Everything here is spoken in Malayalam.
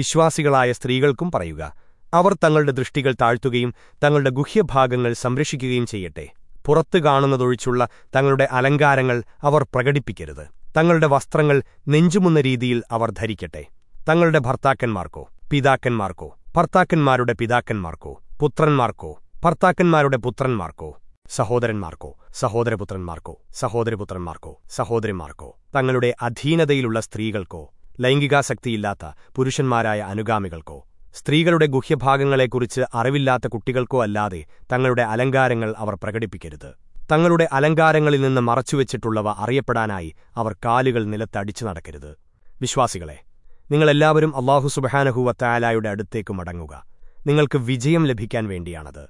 വിശ്വാസികളായ സ്ത്രീകൾക്കും പറയുക അവർ തങ്ങളുടെ ദൃഷ്ടികൾ താഴ്ത്തുകയും തങ്ങളുടെ ഗുഹ്യഭാഗങ്ങൾ സംരക്ഷിക്കുകയും ചെയ്യട്ടെ. പുറത്തു കാണുന്നതൊഴിച്ചുള്ള തങ്ങളുടെ അലങ്കാരങ്ങൾ അവർ പ്രകടിപ്പിക്കരുത്. തങ്ങളുടെ വസ്ത്രങ്ങൾ നെഞ്ചുമുന്ന രീതിയിൽ അവർ ധരിക്കട്ടെ. തങ്ങളുടെ ഭർത്താക്കന്മാർക്കോ പിതാക്കന്മാർക്കോ ഭർത്താക്കന്മാരുടെ പിതാക്കന്മാർക്കോ പുത്രന്മാർക്കോ ഭർത്താക്കന്മാരുടെ പുത്രന്മാർക്കോ സഹോദരന്മാർക്കോ സഹോദരപുത്രന്മാർക്കോ സഹോദരപുത്രന്മാർക്കോ സഹോദരിമാർക്കോ തങ്ങളുടെ അധീനതയിലുള്ള സ്ത്രീകൾക്കോ ലൈംഗികാസക്തിയില്ലാത്ത പുരുഷന്മാരായ അനുഗാമികൾക്കോ സ്ത്രീകളുടെ ഗുഹ്യഭാഗങ്ങളെക്കുറിച്ച് അറിവില്ലാത്ത കുട്ടികൾക്കോ അല്ലാതെ തങ്ങളുടെ അലങ്കാരങ്ങൾ അവർ പ്രകടിപ്പിക്കരുത്. തങ്ങളുടെ അലങ്കാരങ്ങളിൽ നിന്ന് മറച്ചുവെച്ചിട്ടുള്ളവ അറിയപ്പെടാനായി അവർ കാലുകൾ നിലത്തടിച്ചു നടക്കരുത്. വിശ്വാസികളെ നിങ്ങളെല്ലാവരും അള്ളാഹു സുബഹാനഹുവ തായാലായുടെ അടുത്തേക്ക് മടങ്ങുക. നിങ്ങൾക്ക് വിജയം ലഭിക്കാൻ വേണ്ടിയാണത്.